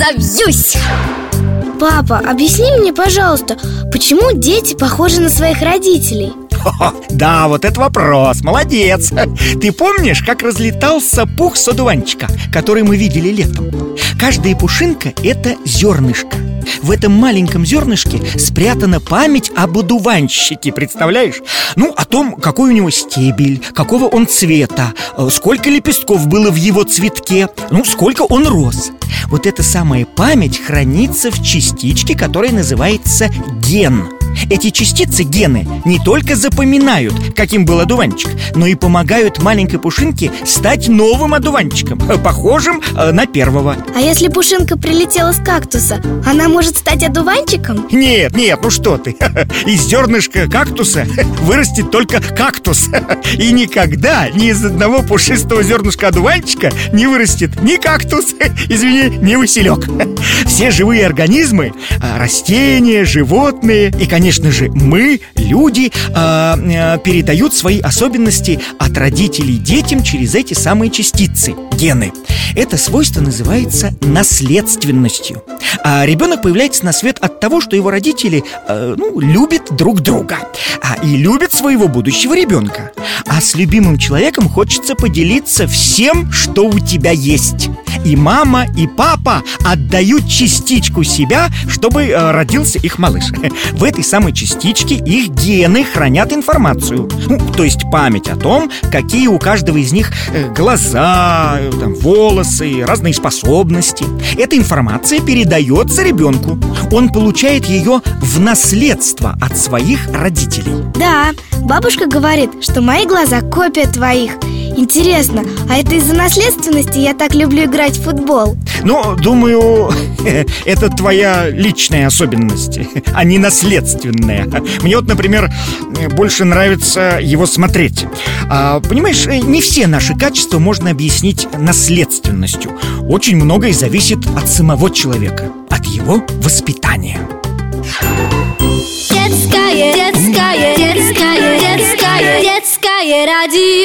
разовьюсь Папа, объясни мне, пожалуйста, почему дети похожи на своих родителей? да, вот это вопрос, молодец Ты помнишь, как разлетался пух с одуванчика, который мы видели летом? Каждая пушинка – это зернышко в этом маленьком зернышке спрятана память об одуванчике, представляешь? Ну, о том, какой у него стебель, какого он цвета, э, сколько лепестков было в его цветке, ну, сколько он рос Вот эта самая память хранится в частичке, которая называется ген – эти частицы, гены, не только запоминают, каким был одуванчик, но и помогают маленькой пушинке стать новым одуванчиком, похожим э, на первого. А если пушинка прилетела с кактуса, она может стать одуванчиком? Нет, нет, ну что ты. Из зернышка кактуса вырастет только кактус. И никогда ни из одного пушистого зернышка одуванчика не вырастет ни кактус, извини, ни василек Все живые организмы, а, растения, животные и, конечно, конечно же, мы, люди, э, э, передают свои особенности от родителей детям через эти самые частицы, гены. Это свойство называется наследственностью. А ребенок появляется на свет от того, что его родители э, ну, любят друг друга а, и любят своего будущего ребенка. А с любимым человеком хочется поделиться всем, что у тебя есть. И мама, и папа отдают частичку себя, чтобы э, родился их малыш. В этой самой частичке их гены хранят информацию. Ну, то есть память о том, какие у каждого из них э, глаза, э, там, волосы, разные способности. Эта информация передается ребенку. Он получает ее в наследство от своих родителей. Да, бабушка говорит, что мои глаза копия твоих. Интересно, а это из-за наследственности я так люблю играть в футбол? Ну, думаю, это твоя личная особенность, а не наследственная. Мне вот, например, больше нравится его смотреть. А, Понимаешь, не все наши качества можно объяснить наследственностью. Очень многое зависит от самого человека, от его воспитания राजी